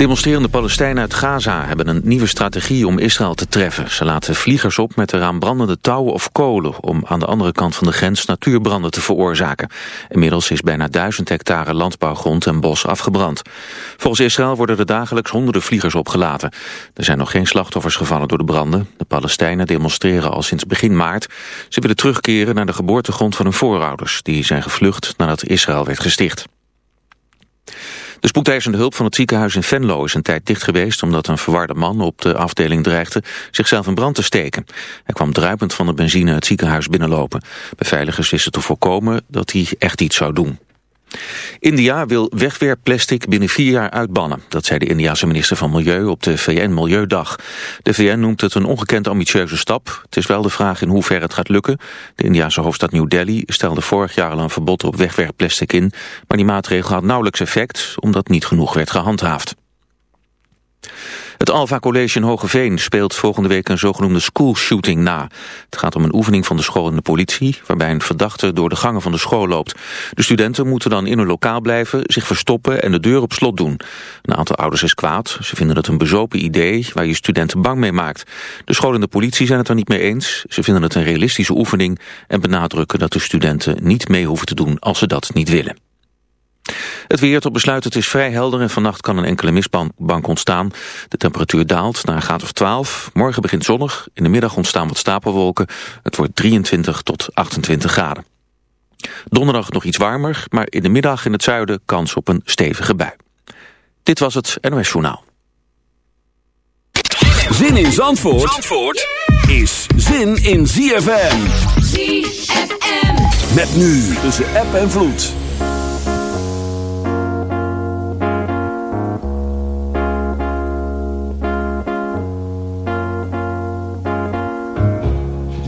Demonstrerende Palestijnen uit Gaza hebben een nieuwe strategie om Israël te treffen. Ze laten vliegers op met eraan brandende touwen of kolen... om aan de andere kant van de grens natuurbranden te veroorzaken. Inmiddels is bijna duizend hectare landbouwgrond en bos afgebrand. Volgens Israël worden er dagelijks honderden vliegers opgelaten. Er zijn nog geen slachtoffers gevallen door de branden. De Palestijnen demonstreren al sinds begin maart. Ze willen terugkeren naar de geboortegrond van hun voorouders... die zijn gevlucht nadat Israël werd gesticht. De spoedeisende hulp van het ziekenhuis in Venlo is een tijd dicht geweest... omdat een verwarde man op de afdeling dreigde zichzelf in brand te steken. Hij kwam druipend van de benzine het ziekenhuis binnenlopen. Beveiligers wisten te voorkomen dat hij echt iets zou doen. India wil wegwerpplastic binnen vier jaar uitbannen. Dat zei de Indiase minister van Milieu op de VN-Milieudag. De VN noemt het een ongekend ambitieuze stap. Het is wel de vraag in hoeverre het gaat lukken. De Indiase hoofdstad New Delhi stelde vorig jaar al een verbod op wegwerpplastic in. Maar die maatregel had nauwelijks effect, omdat niet genoeg werd gehandhaafd. Het Alva College in Hogeveen speelt volgende week een zogenoemde school shooting na. Het gaat om een oefening van de school en de politie... waarbij een verdachte door de gangen van de school loopt. De studenten moeten dan in hun lokaal blijven, zich verstoppen... en de deur op slot doen. Een aantal ouders is kwaad. Ze vinden het een bezopen idee waar je studenten bang mee maakt. De school en de politie zijn het er niet mee eens. Ze vinden het een realistische oefening... en benadrukken dat de studenten niet mee hoeven te doen als ze dat niet willen. Het weer tot besluit, het is vrij helder en vannacht kan een enkele mistbank ontstaan. De temperatuur daalt naar een graad of 12. Morgen begint zonnig, in de middag ontstaan wat stapelwolken. Het wordt 23 tot 28 graden. Donderdag nog iets warmer, maar in de middag in het zuiden kans op een stevige bui. Dit was het NOS Journaal. Zin in Zandvoort, Zandvoort is zin in ZFM. ZFM. Met nu tussen app en vloed.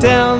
Tell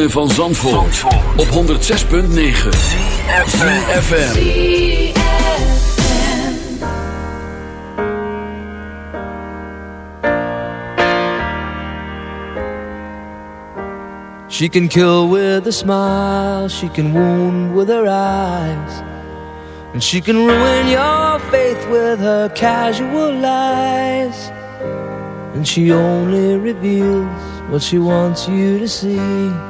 ritme van Zandvoort, op 106.9 CFFM She can kill with a smile She can wound with her eyes And she can ruin your faith with her casual lies. And she only reveals what she wants you to see.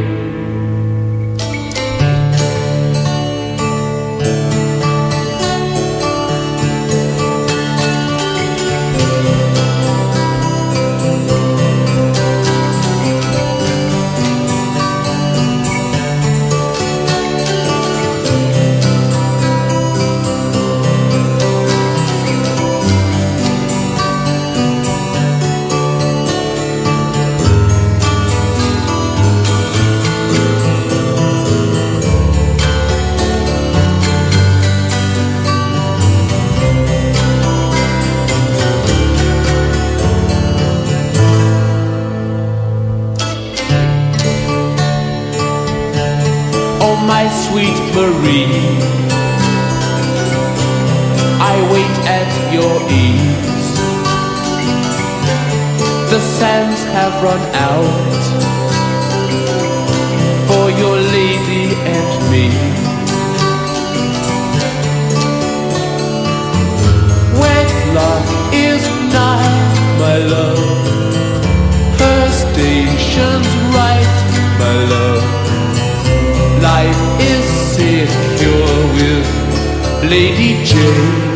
Lady Jane.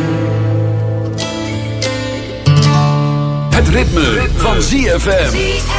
Het ritme, van ZFM.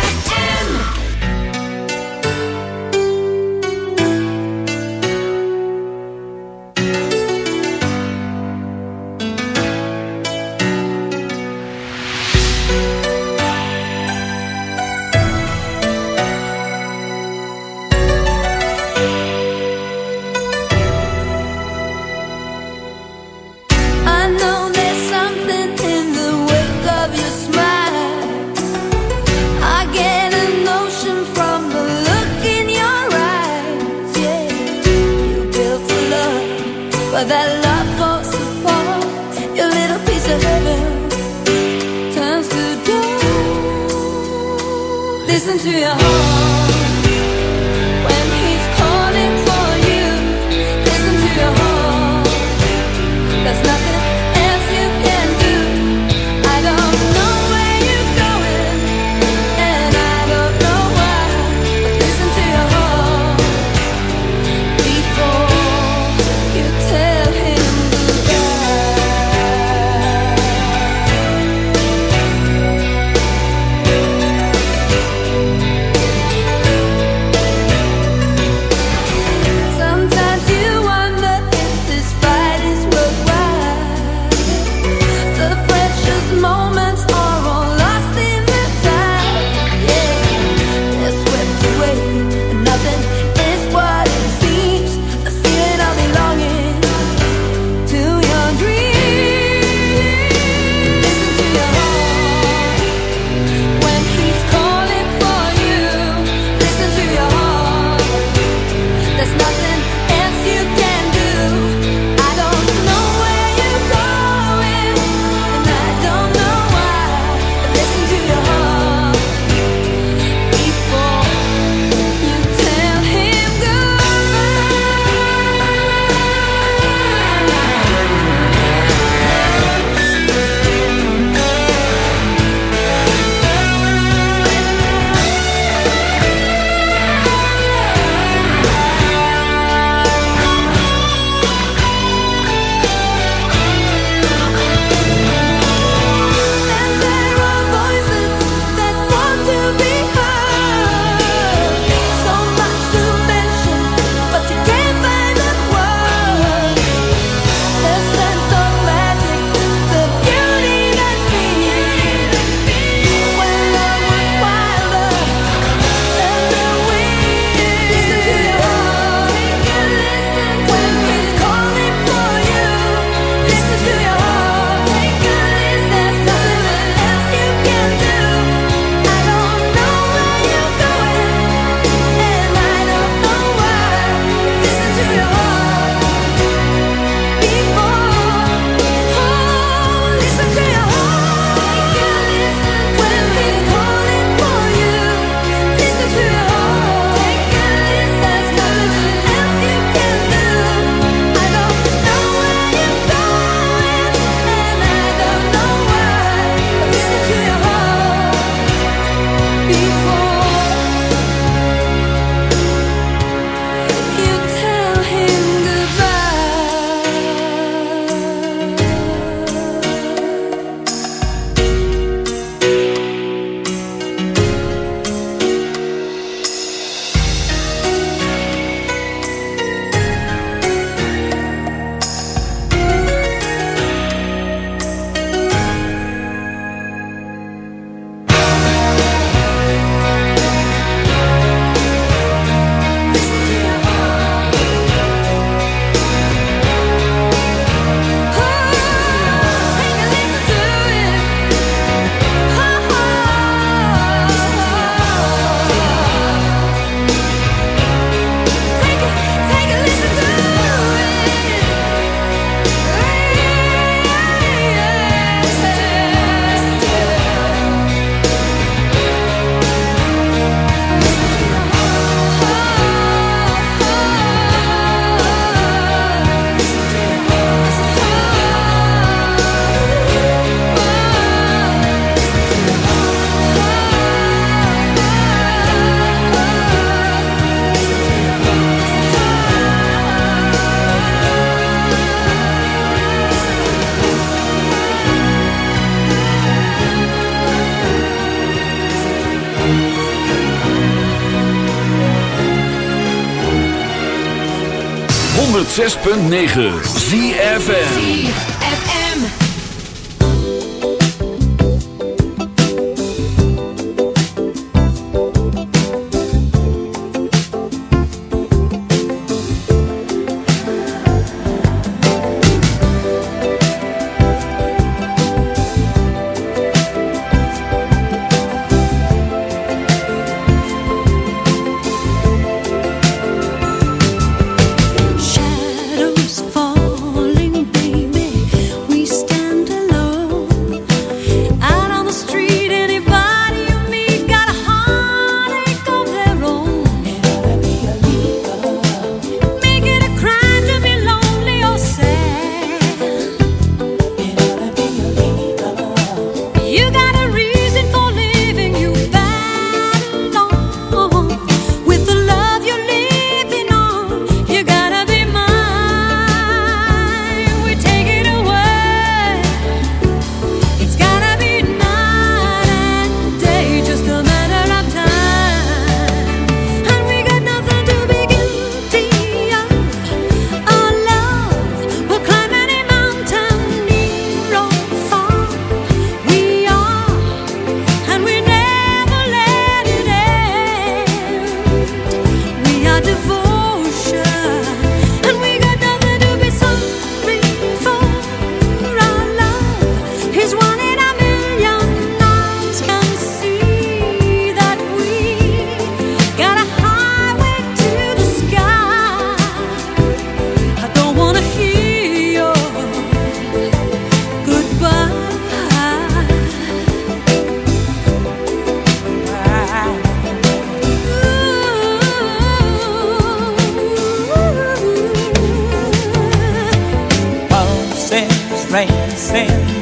106.9 ZFN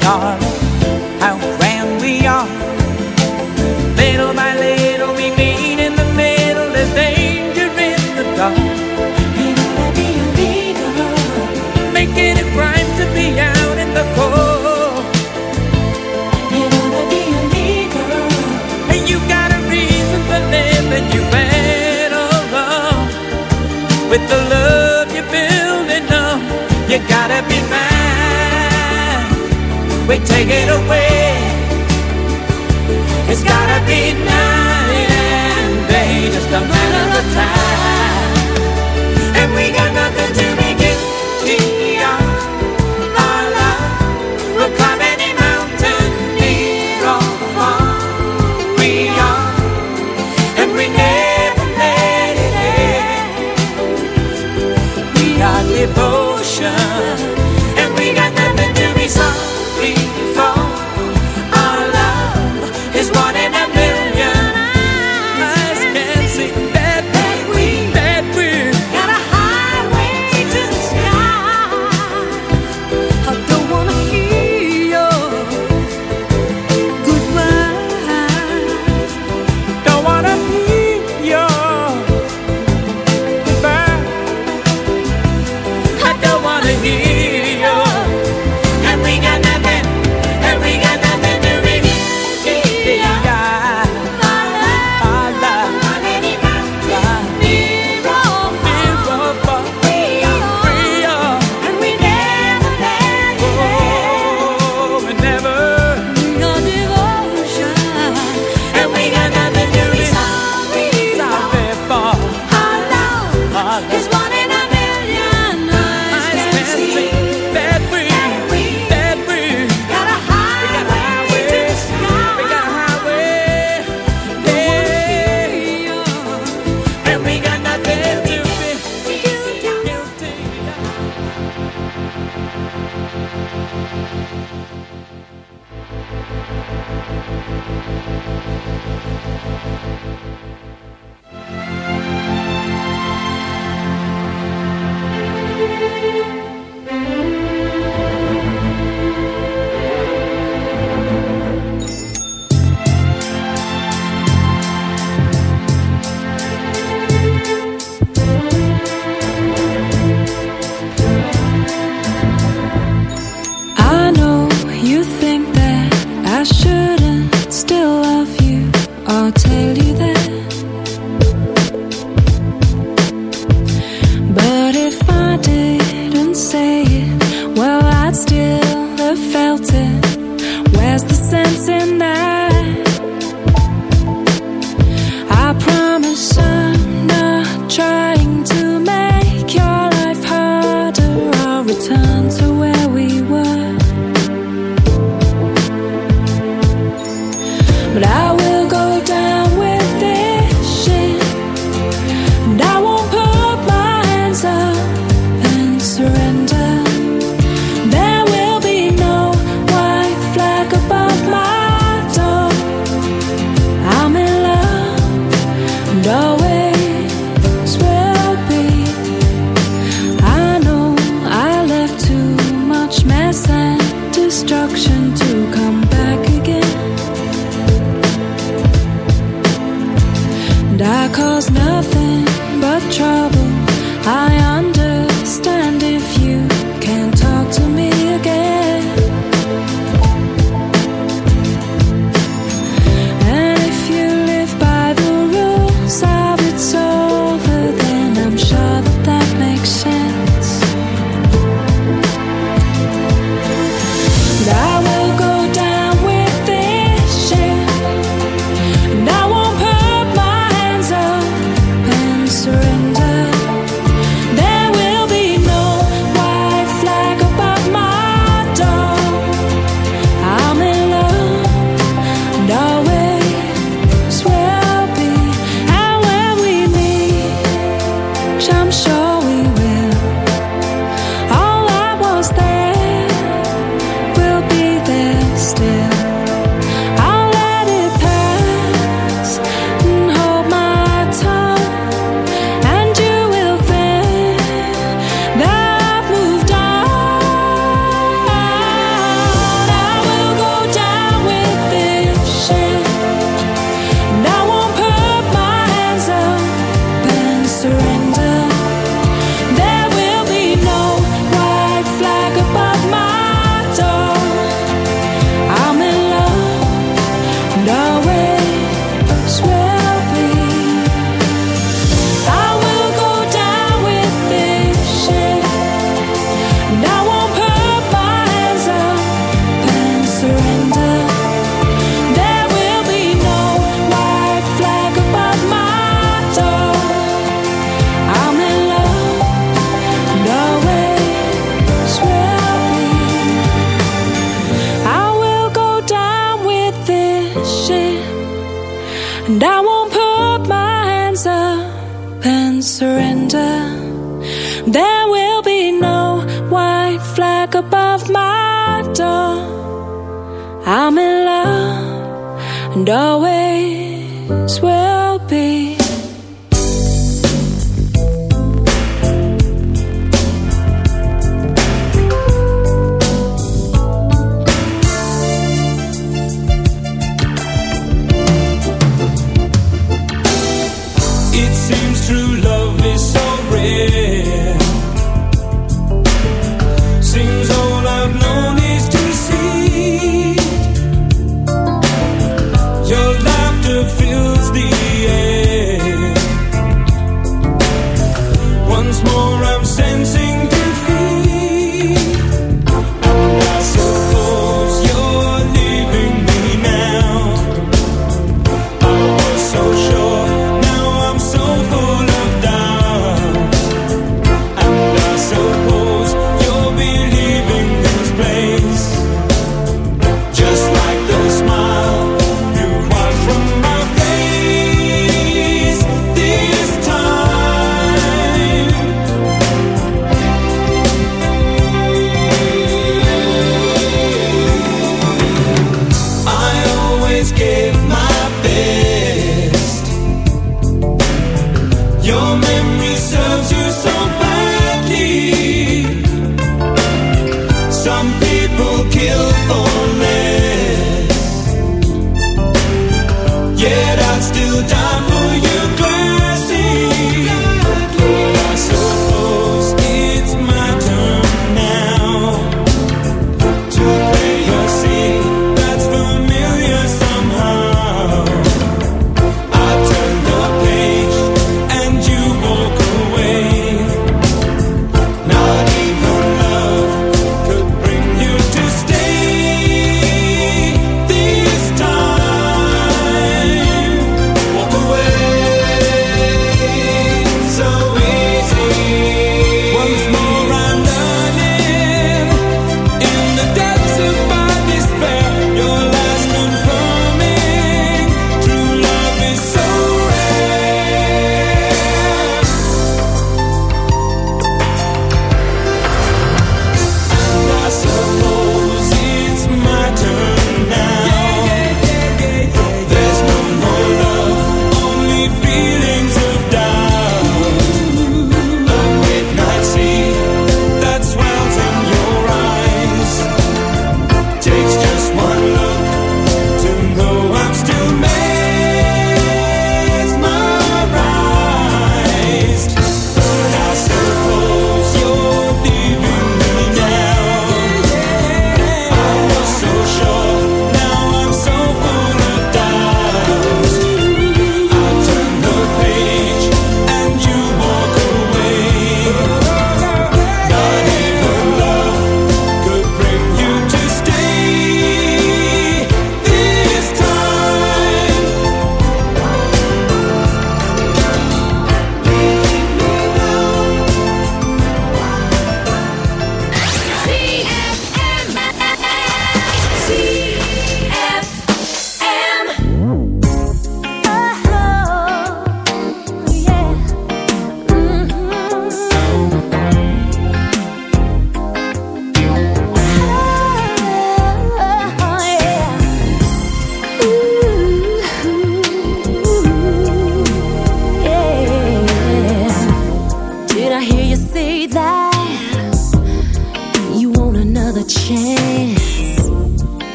Darling, how grand we are. Little by little, we meet in the middle. Danger in the dark. Gonna be making it right to be out in the cold. Gonna be and you got a reason for living. You better run with the love you're building up. You gotta. We take it away. It's gotta be night and day, just a matter of time. And we got nothing to be guilty of. Our love will climb any mountain, near or far. We are, and we never let it end. We are devotion, destruction and always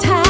time